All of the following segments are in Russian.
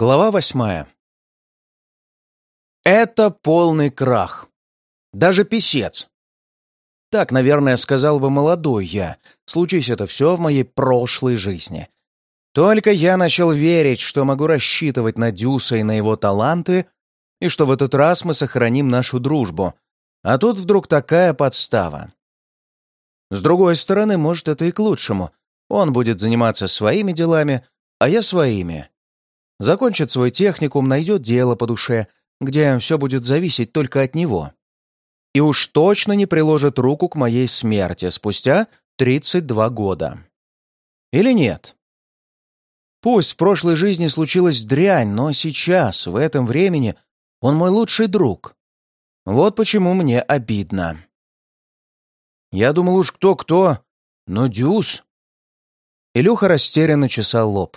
Глава восьмая. Это полный крах. Даже писец. Так, наверное, сказал бы молодой я. Случись это все в моей прошлой жизни. Только я начал верить, что могу рассчитывать на Дюса и на его таланты, и что в этот раз мы сохраним нашу дружбу. А тут вдруг такая подстава. С другой стороны, может, это и к лучшему. Он будет заниматься своими делами, а я своими. Закончит свой техникум, найдет дело по душе, где все будет зависеть только от него. И уж точно не приложит руку к моей смерти спустя 32 года. Или нет? Пусть в прошлой жизни случилась дрянь, но сейчас, в этом времени, он мой лучший друг. Вот почему мне обидно. Я думал уж кто-кто, но Дюс... Илюха растерянно чесал лоб.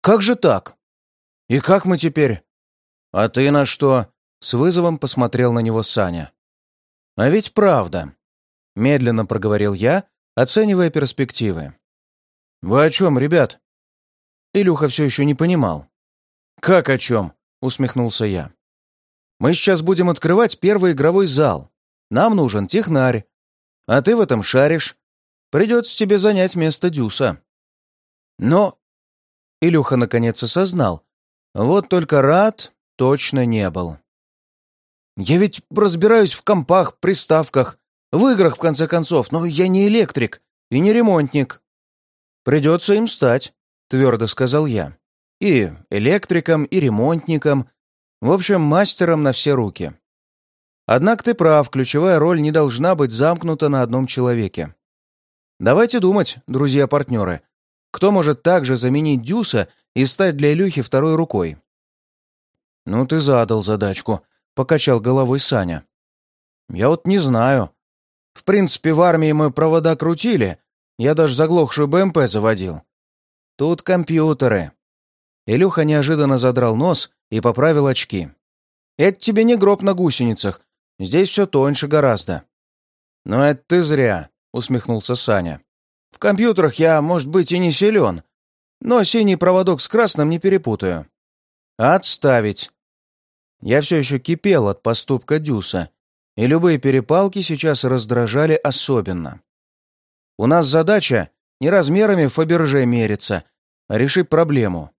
«Как же так? «И как мы теперь?» «А ты на что?» — с вызовом посмотрел на него Саня. «А ведь правда», — медленно проговорил я, оценивая перспективы. «Вы о чем, ребят?» Илюха все еще не понимал. «Как о чем?» — усмехнулся я. «Мы сейчас будем открывать первый игровой зал. Нам нужен технарь. А ты в этом шаришь. Придется тебе занять место Дюса». «Но...» Илюха наконец осознал, вот только рад точно не был. Я ведь разбираюсь в компах, приставках, в играх, в конце концов, но я не электрик и не ремонтник. Придется им стать, твердо сказал я. И электриком, и ремонтником, в общем, мастером на все руки. Однако ты прав, ключевая роль не должна быть замкнута на одном человеке. Давайте думать, друзья-партнеры, кто может также заменить Дюса и стать для Илюхи второй рукой. «Ну ты задал задачку», — покачал головой Саня. «Я вот не знаю. В принципе, в армии мы провода крутили, я даже заглохшую БМП заводил. Тут компьютеры». Илюха неожиданно задрал нос и поправил очки. «Это тебе не гроб на гусеницах. Здесь все тоньше гораздо». «Но это ты зря», — усмехнулся Саня. «В компьютерах я, может быть, и не силен, но синий проводок с красным не перепутаю. Отставить. Я все еще кипел от поступка Дюса, и любые перепалки сейчас раздражали особенно. У нас задача не размерами Фаберже мериться, а решить проблему.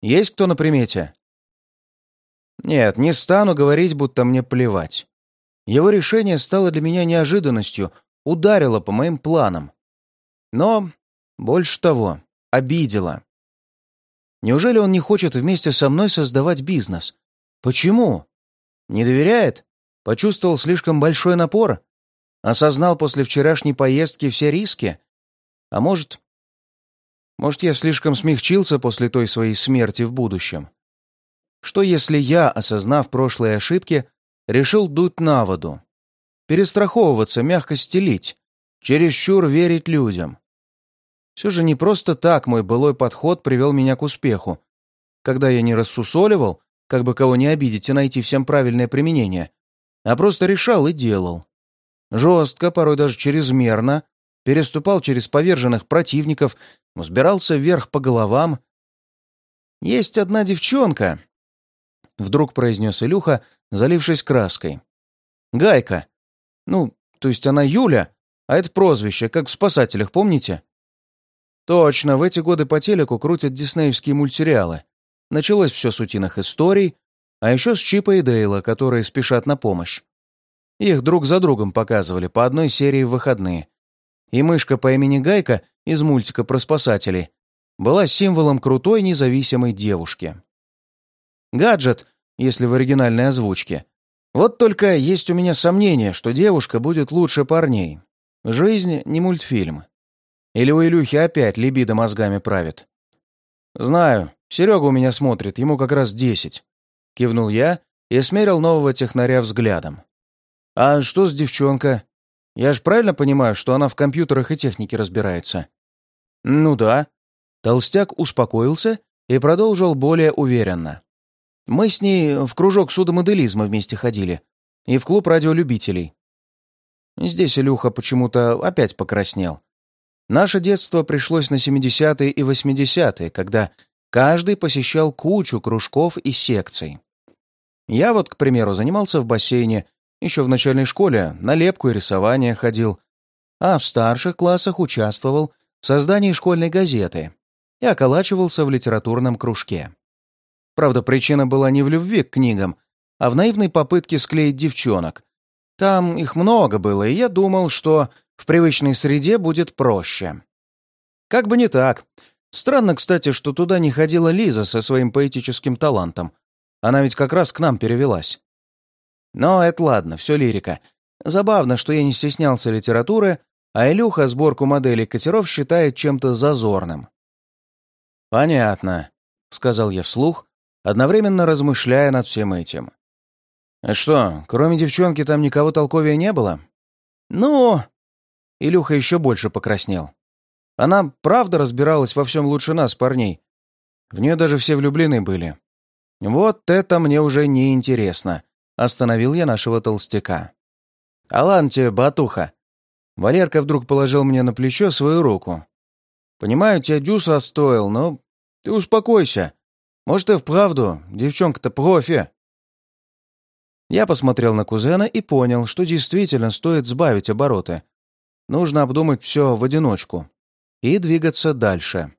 Есть кто на примете? Нет, не стану говорить, будто мне плевать. Его решение стало для меня неожиданностью, ударило по моим планам. Но больше того, обидела. Неужели он не хочет вместе со мной создавать бизнес? Почему? Не доверяет? Почувствовал слишком большой напор? Осознал после вчерашней поездки все риски? А может... Может, я слишком смягчился после той своей смерти в будущем? Что если я, осознав прошлые ошибки, решил дуть на воду? Перестраховываться, мягко стелить, чересчур верить людям? Все же не просто так мой былой подход привел меня к успеху. Когда я не рассусоливал, как бы кого не обидеть и найти всем правильное применение, а просто решал и делал. Жестко, порой даже чрезмерно, переступал через поверженных противников, взбирался вверх по головам. «Есть одна девчонка», — вдруг произнес Илюха, залившись краской. «Гайка. Ну, то есть она Юля, а это прозвище, как в «Спасателях», помните?» Точно, в эти годы по телеку крутят диснеевские мультсериалы. Началось все с утиных историй, а еще с Чипа и Дейла, которые спешат на помощь. Их друг за другом показывали по одной серии в выходные. И мышка по имени Гайка из мультика про спасателей была символом крутой независимой девушки. Гаджет, если в оригинальной озвучке. Вот только есть у меня сомнение, что девушка будет лучше парней. Жизнь не мультфильм. Или у Илюхи опять либидо мозгами правит? Знаю, Серега у меня смотрит, ему как раз десять. Кивнул я и смерил нового технаря взглядом. А что с девчонка? Я ж правильно понимаю, что она в компьютерах и технике разбирается? Ну да. Толстяк успокоился и продолжил более уверенно. Мы с ней в кружок судомоделизма вместе ходили и в клуб радиолюбителей. Здесь Илюха почему-то опять покраснел. Наше детство пришлось на 70-е и 80-е, когда Каждый посещал кучу кружков и секций. Я вот, к примеру, занимался в бассейне, еще в начальной школе на лепку и рисование ходил, а в старших классах участвовал в создании школьной газеты и околачивался в литературном кружке. Правда, причина была не в любви к книгам, а в наивной попытке склеить девчонок. Там их много было, и я думал, что в привычной среде будет проще. Как бы не так. Странно, кстати, что туда не ходила Лиза со своим поэтическим талантом. Она ведь как раз к нам перевелась. Но это ладно, все лирика. Забавно, что я не стеснялся литературы, а Илюха сборку моделей катеров считает чем-то зазорным. «Понятно», — сказал я вслух, одновременно размышляя над всем этим. «А что, кроме девчонки там никого толковее не было?» «Ну...» Илюха еще больше покраснел. Она правда разбиралась во всем лучше нас, парней. В нее даже все влюблены были. Вот это мне уже не интересно. Остановил я нашего толстяка. «Алан батуха!» Валерка вдруг положил мне на плечо свою руку. «Понимаю, тебя дюса остоил, но ты успокойся. Может, и вправду, девчонка-то профи». Я посмотрел на кузена и понял, что действительно стоит сбавить обороты. Нужно обдумать все в одиночку и двигаться дальше.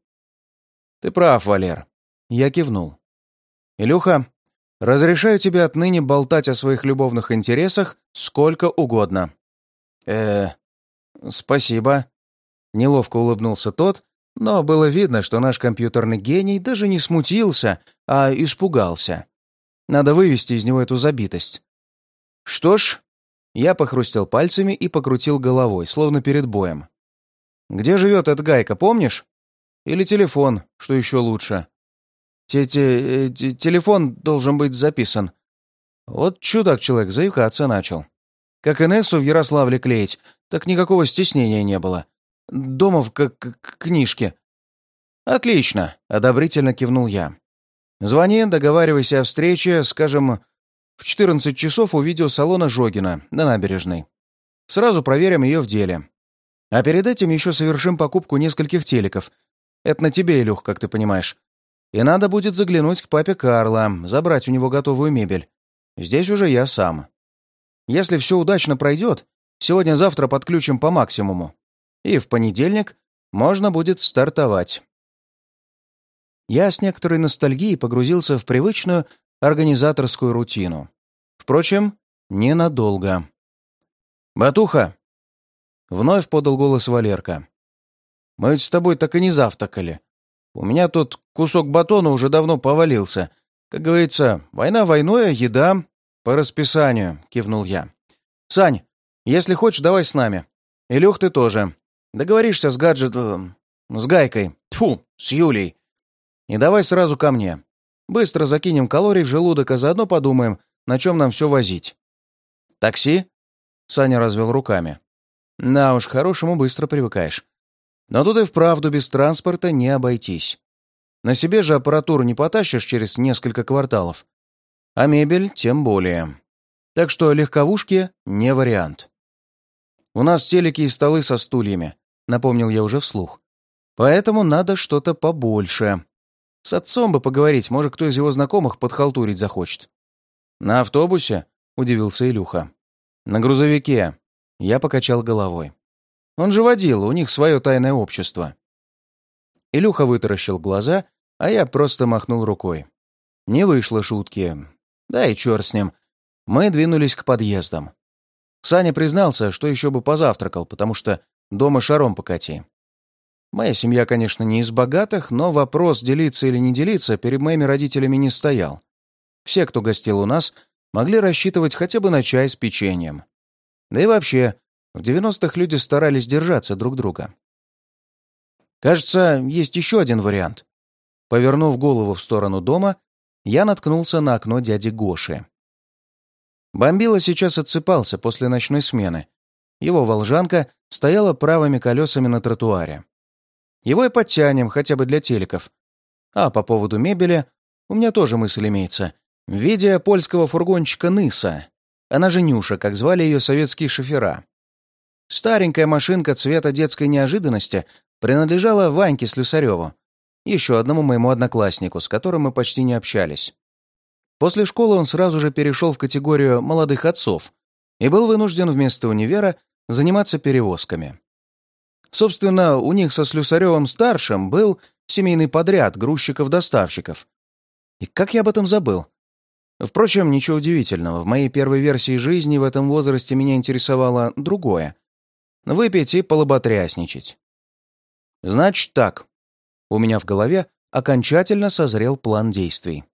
«Ты прав, Валер». Я кивнул. «Илюха, Разрешаю тебе отныне болтать о своих любовных интересах сколько угодно». «Э, спасибо». Неловко улыбнулся тот, но было видно, что наш компьютерный гений даже не смутился, а испугался. Надо вывести из него эту забитость. Что ж, я похрустел пальцами и покрутил головой, словно перед боем. «Где живет эта гайка, помнишь? Или телефон, что еще лучше?» Те -те -те Телефон должен быть записан. Вот чудак-человек заикаться начал. Как Инессу в Ярославле клеить, так никакого стеснения не было. Дома в книжке. «Отлично», — одобрительно кивнул я. «Звони, договаривайся о встрече, скажем, в 14 часов у видеосалона Жогина на набережной. Сразу проверим ее в деле. А перед этим еще совершим покупку нескольких телеков. Это на тебе, Илюх, как ты понимаешь. И надо будет заглянуть к папе Карла, забрать у него готовую мебель. Здесь уже я сам. Если все удачно пройдет, сегодня-завтра подключим по максимуму. И в понедельник можно будет стартовать. Я с некоторой ностальгией погрузился в привычную организаторскую рутину. Впрочем, ненадолго. «Батуха!» — вновь подал голос Валерка. «Мы ведь с тобой так и не завтракали. У меня тут кусок батона уже давно повалился. Как говорится, война войной, а еда по расписанию», — кивнул я. «Сань, если хочешь, давай с нами. Илюх, ты тоже. Договоришься с гаджетом... с Гайкой. Тьфу, с Юлей. И давай сразу ко мне. Быстро закинем калорий в желудок, а заодно подумаем, на чем нам все возить». «Такси?» — Саня развел руками. «На уж, хорошему быстро привыкаешь. Но тут и вправду без транспорта не обойтись. На себе же аппаратуру не потащишь через несколько кварталов. А мебель тем более. Так что легковушки не вариант. У нас телеки и столы со стульями, напомнил я уже вслух. Поэтому надо что-то побольше. С отцом бы поговорить, может, кто из его знакомых подхалтурить захочет. На автобусе? Удивился Илюха. На грузовике. Я покачал головой. Он же водил, у них свое тайное общество. Илюха вытаращил глаза, а я просто махнул рукой. Не вышло шутки. Да и черт с ним. Мы двинулись к подъездам. Саня признался, что еще бы позавтракал, потому что дома шаром покати. Моя семья, конечно, не из богатых, но вопрос, делиться или не делиться, перед моими родителями не стоял. Все, кто гостил у нас, могли рассчитывать хотя бы на чай с печеньем. Да и вообще, в 90-х люди старались держаться друг друга. Кажется, есть еще один вариант. Повернув голову в сторону дома, я наткнулся на окно дяди Гоши. Бомбила сейчас отсыпался после ночной смены. Его волжанка стояла правыми колесами на тротуаре. Его и подтянем, хотя бы для телеков. А по поводу мебели у меня тоже мысль имеется. В польского фургончика Ныса. Она же Нюша, как звали ее советские шофера. Старенькая машинка цвета детской неожиданности принадлежала Ваньке Слюсареву. еще одному моему однокласснику, с которым мы почти не общались. После школы он сразу же перешел в категорию молодых отцов и был вынужден вместо универа заниматься перевозками. Собственно, у них со Слюсаревым-старшим был семейный подряд грузчиков-доставщиков. И как я об этом забыл? Впрочем, ничего удивительного. В моей первой версии жизни в этом возрасте меня интересовало другое. Выпить и полоботрясничать. Значит так. У меня в голове окончательно созрел план действий.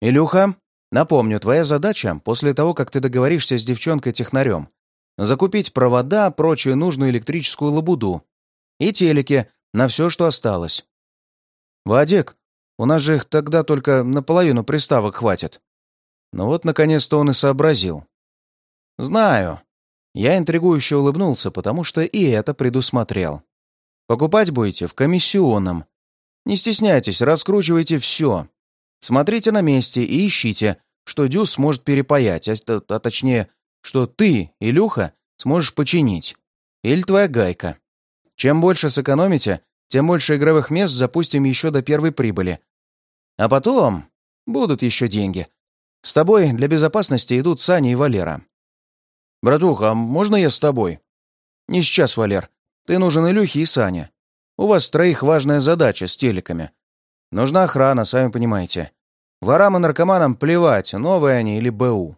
«Илюха, напомню, твоя задача, после того, как ты договоришься с девчонкой-технарем, закупить провода, прочую нужную электрическую лабуду и телеки на все, что осталось. Вадик, у нас же их тогда только наполовину приставок хватит. Ну вот, наконец-то он и сообразил. Знаю. Я интригующе улыбнулся, потому что и это предусмотрел. Покупать будете в комиссионном. Не стесняйтесь, раскручивайте все. Смотрите на месте и ищите, что Дюс сможет перепаять, а, а точнее, что ты, Илюха, сможешь починить. Или твоя гайка. Чем больше сэкономите, тем больше игровых мест запустим еще до первой прибыли. А потом будут еще деньги. С тобой для безопасности идут Саня и Валера. «Братуха, а можно я с тобой?» «Не сейчас, Валер. Ты нужен Илюхе и Сане. У вас троих важная задача с телеками. Нужна охрана, сами понимаете. Ворам и наркоманам плевать, новые они или БУ.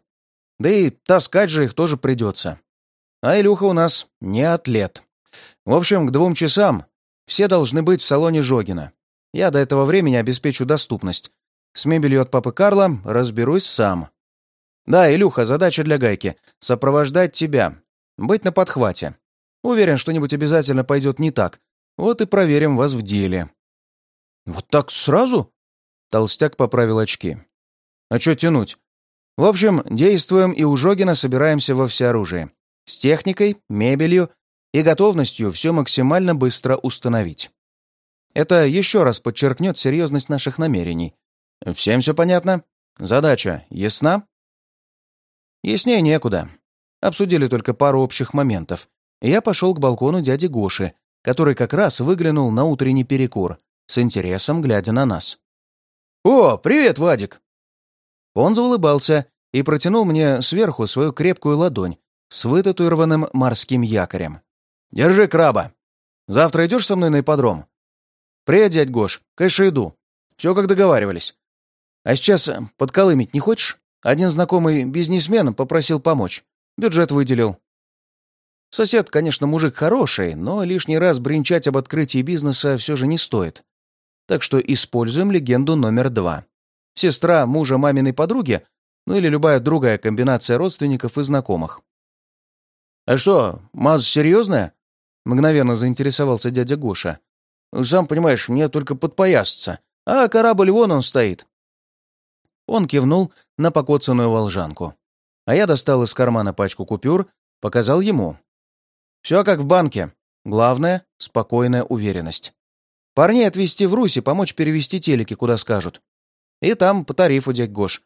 Да и таскать же их тоже придется. А Илюха у нас не атлет. В общем, к двум часам все должны быть в салоне Жогина. Я до этого времени обеспечу доступность. С мебелью от папы Карла разберусь сам. Да, Илюха, задача для Гайки — сопровождать тебя. Быть на подхвате. Уверен, что-нибудь обязательно пойдет не так. Вот и проверим вас в деле. Вот так сразу? Толстяк поправил очки. А что тянуть? В общем, действуем и у Жогина собираемся во всеоружии. С техникой, мебелью и готовностью все максимально быстро установить. Это еще раз подчеркнет серьезность наших намерений. Всем все понятно? Задача ясна? Яснее некуда. Обсудили только пару общих моментов. я пошел к балкону дяди Гоши, который как раз выглянул на утренний перекур, с интересом глядя на нас. «О, привет, Вадик!» Он заулыбался и протянул мне сверху свою крепкую ладонь с вытатуированным морским якорем. Держи краба. Завтра идешь со мной на ипподром? Привет, дядь Гош. Конечно, иду. Все как договаривались. А сейчас э, подколымить не хочешь? Один знакомый бизнесмен попросил помочь. Бюджет выделил. Сосед, конечно, мужик хороший, но лишний раз бренчать об открытии бизнеса все же не стоит. Так что используем легенду номер два. Сестра мужа маминой подруги, ну или любая другая комбинация родственников и знакомых. «А что, маза серьезная?» Мгновенно заинтересовался дядя Гоша. «Сам понимаешь, мне только подпоясаться. А корабль вон он стоит». Он кивнул на покоцанную волжанку. А я достал из кармана пачку купюр, показал ему. «Все как в банке. Главное — спокойная уверенность. Парней отвезти в Руси, помочь перевести телеки, куда скажут. И там по тарифу, дядь Гош.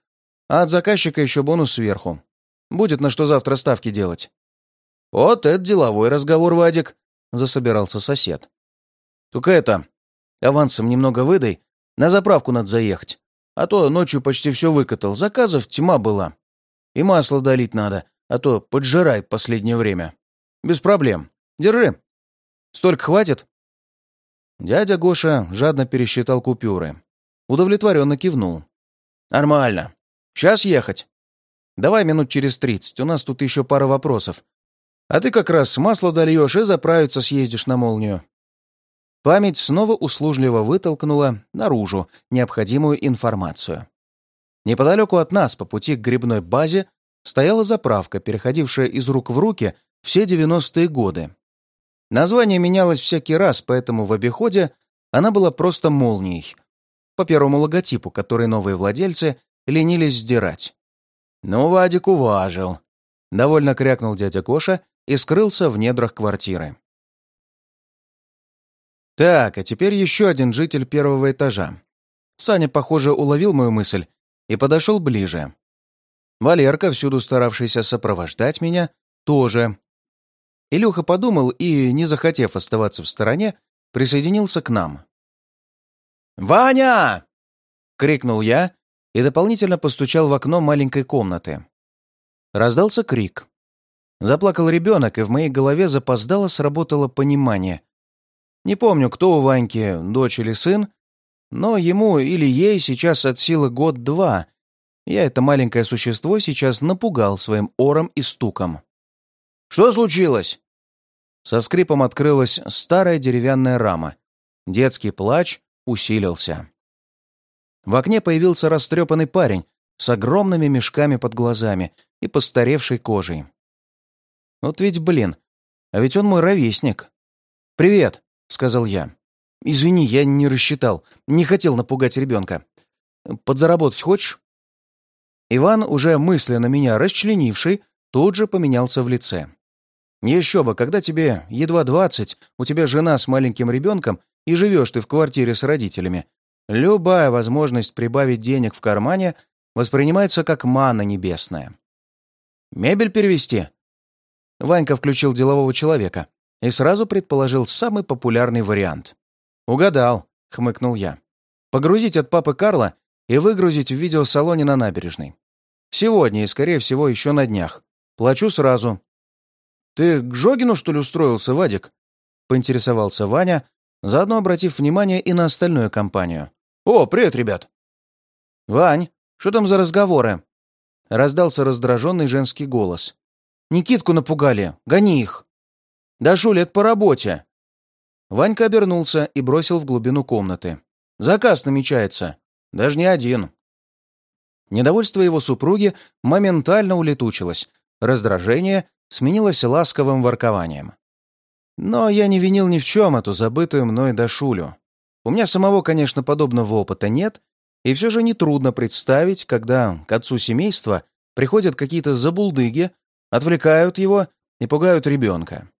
А от заказчика еще бонус сверху. Будет на что завтра ставки делать». «Вот это деловой разговор, Вадик», засобирался сосед. «Только это, авансом немного выдай, на заправку надо заехать. А то ночью почти все выкатал, заказов тьма была. И масло долить надо, а то поджирает последнее время. Без проблем. Держи. Столько хватит?» Дядя Гоша жадно пересчитал купюры. Удовлетворенно кивнул. «Нормально. Сейчас ехать?» «Давай минут через тридцать, у нас тут еще пара вопросов. А ты как раз масло дольешь и заправиться съездишь на молнию». Память снова услужливо вытолкнула наружу необходимую информацию. Неподалеку от нас, по пути к грибной базе, стояла заправка, переходившая из рук в руки все 90-е годы. Название менялось всякий раз, поэтому в обиходе она была просто молнией, по первому логотипу, который новые владельцы ленились сдирать. «Ну, Вадик уважил», — довольно крякнул дядя Коша и скрылся в недрах квартиры. Так, а теперь еще один житель первого этажа. Саня, похоже, уловил мою мысль и подошел ближе. Валерка, всюду старавшийся сопровождать меня, тоже. Илюха подумал и, не захотев оставаться в стороне, присоединился к нам. «Ваня!» — крикнул я и дополнительно постучал в окно маленькой комнаты. Раздался крик. Заплакал ребенок, и в моей голове запоздало сработало понимание. Не помню, кто у Ваньки, дочь или сын, но ему или ей сейчас от силы год-два. Я это маленькое существо сейчас напугал своим ором и стуком. «Что случилось?» Со скрипом открылась старая деревянная рама. Детский плач усилился. В окне появился растрепанный парень с огромными мешками под глазами и постаревшей кожей. Вот ведь, блин, а ведь он мой ровесник. «Привет», — сказал я. «Извини, я не рассчитал, не хотел напугать ребенка. Подзаработать хочешь?» Иван, уже мысленно меня расчленивший, тут же поменялся в лице. Еще бы, когда тебе едва двадцать, у тебя жена с маленьким ребенком, и живешь ты в квартире с родителями, любая возможность прибавить денег в кармане воспринимается как мана небесная. «Мебель перевести?» Ванька включил делового человека и сразу предположил самый популярный вариант. «Угадал», — хмыкнул я. «Погрузить от папы Карла и выгрузить в видеосалоне на набережной. Сегодня и, скорее всего, еще на днях. Плачу сразу, «Ты к Жогину, что ли, устроился, Вадик?» — поинтересовался Ваня, заодно обратив внимание и на остальную компанию. «О, привет, ребят!» «Вань, что там за разговоры?» — раздался раздраженный женский голос. «Никитку напугали. Гони их!» «Да, Шуля, это по работе!» Ванька обернулся и бросил в глубину комнаты. «Заказ намечается. Даже не один». Недовольство его супруги моментально улетучилось. Раздражение сменилось ласковым воркованием. Но я не винил ни в чем эту забытую мной Дашулю. У меня самого, конечно, подобного опыта нет, и все же нетрудно представить, когда к отцу семейства приходят какие-то забулдыги, отвлекают его и пугают ребенка.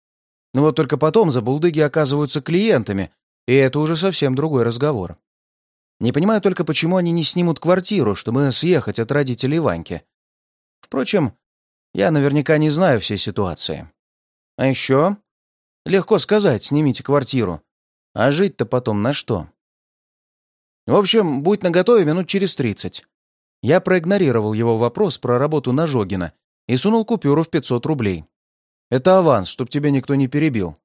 Но вот только потом забулдыги оказываются клиентами, и это уже совсем другой разговор. Не понимаю только, почему они не снимут квартиру, чтобы съехать от родителей Ваньки. Впрочем, я наверняка не знаю всей ситуации. А еще? Легко сказать, снимите квартиру. А жить-то потом на что? В общем, будь наготове минут через тридцать. Я проигнорировал его вопрос про работу на Жогина и сунул купюру в 500 рублей. Это аванс, чтоб тебя никто не перебил.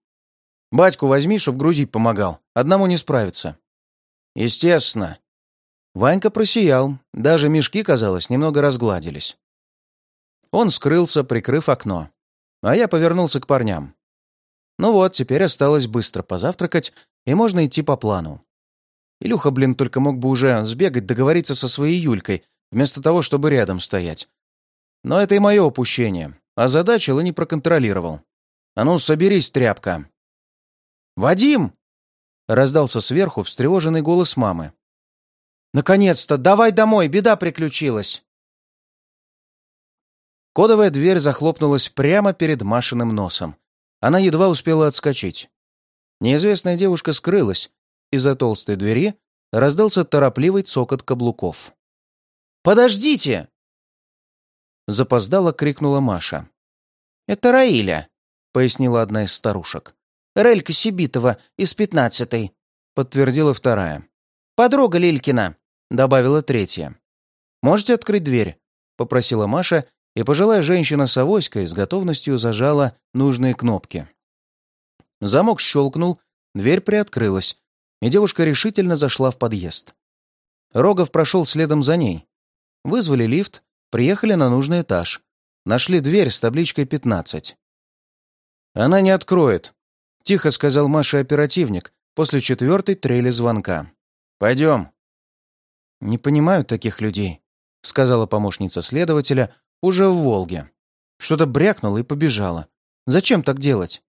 Батьку возьми, чтоб грузить помогал. Одному не справиться. Естественно. Ванька просиял. Даже мешки, казалось, немного разгладились. Он скрылся, прикрыв окно. А я повернулся к парням. Ну вот, теперь осталось быстро позавтракать, и можно идти по плану. Илюха, блин, только мог бы уже сбегать, договориться со своей Юлькой, вместо того, чтобы рядом стоять. Но это и мое упущение. А задачил и не проконтролировал. А ну, соберись, тряпка. «Вадим!» — раздался сверху встревоженный голос мамы. «Наконец-то! Давай домой! Беда приключилась!» Кодовая дверь захлопнулась прямо перед Машиным носом. Она едва успела отскочить. Неизвестная девушка скрылась. Из-за толстой двери раздался торопливый цокот каблуков. «Подождите!» Запоздало крикнула Маша. «Это Раиля», — пояснила одна из старушек. «Релька Сибитова из пятнадцатой», — подтвердила вторая. «Подруга Лилькина», — добавила третья. «Можете открыть дверь?» — попросила Маша и пожилая женщина с авоськой с готовностью зажала нужные кнопки. Замок щелкнул, дверь приоткрылась, и девушка решительно зашла в подъезд. Рогов прошел следом за ней. Вызвали лифт, приехали на нужный этаж. Нашли дверь с табличкой «15». «Она не откроет», — тихо сказал Маша оперативник после четвертой трели звонка. «Пойдем». «Не понимаю таких людей», — сказала помощница следователя, уже в Волге. Что-то брякнуло и побежало. Зачем так делать?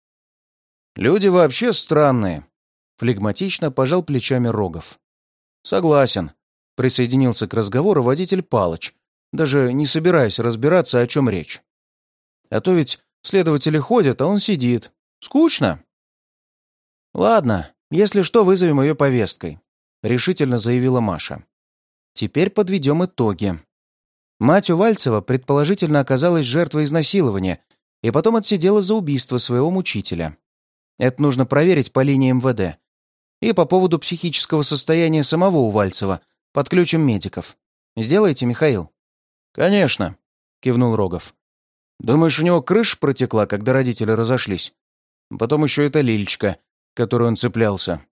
Люди вообще странные. Флегматично пожал плечами Рогов. Согласен. Присоединился к разговору водитель Палыч, даже не собираясь разбираться, о чем речь. А то ведь следователи ходят, а он сидит. Скучно. Ладно, если что, вызовем ее повесткой, решительно заявила Маша. Теперь подведем итоги. Мать Увальцева предположительно оказалась жертвой изнасилования и потом отсидела за убийство своего мучителя. Это нужно проверить по линии МВД. И по поводу психического состояния самого Увальцева подключим медиков. Сделайте, Михаил?» «Конечно», — кивнул Рогов. «Думаешь, у него крыша протекла, когда родители разошлись? Потом еще эта лильчка, которой он цеплялся».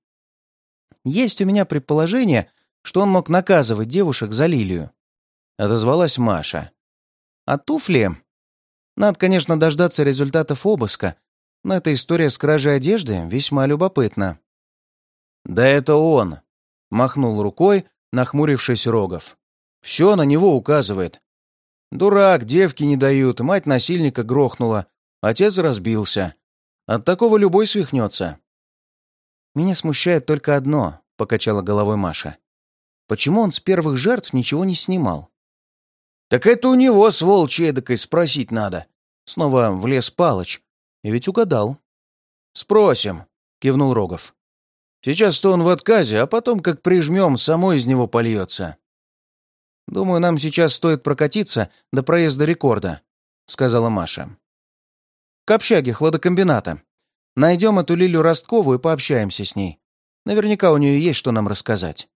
«Есть у меня предположение, что он мог наказывать девушек за лилию», — отозвалась Маша. «А туфли? Надо, конечно, дождаться результатов обыска, но эта история с кражей одежды весьма любопытна». «Да это он!» — махнул рукой, нахмурившись Рогов. «Все на него указывает. Дурак, девки не дают, мать насильника грохнула, отец разбился. От такого любой свихнется». «Меня смущает только одно», — покачала головой Маша. «Почему он с первых жертв ничего не снимал?» «Так это у него, сволочь эдакой, спросить надо». Снова влез Палыч. И ведь угадал. «Спросим», — кивнул Рогов. «Сейчас-то он в отказе, а потом, как прижмем, само из него польется». «Думаю, нам сейчас стоит прокатиться до проезда рекорда», — сказала Маша. «К общаге хладокомбината. Найдем эту Лилю Росткову и пообщаемся с ней. Наверняка у нее есть что нам рассказать».